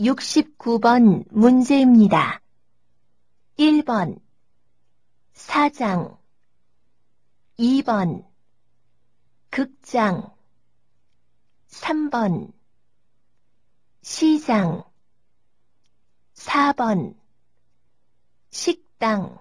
69번 문제입니다. 1번 사장. 2번 극장. 3번 시장. 4번 식당.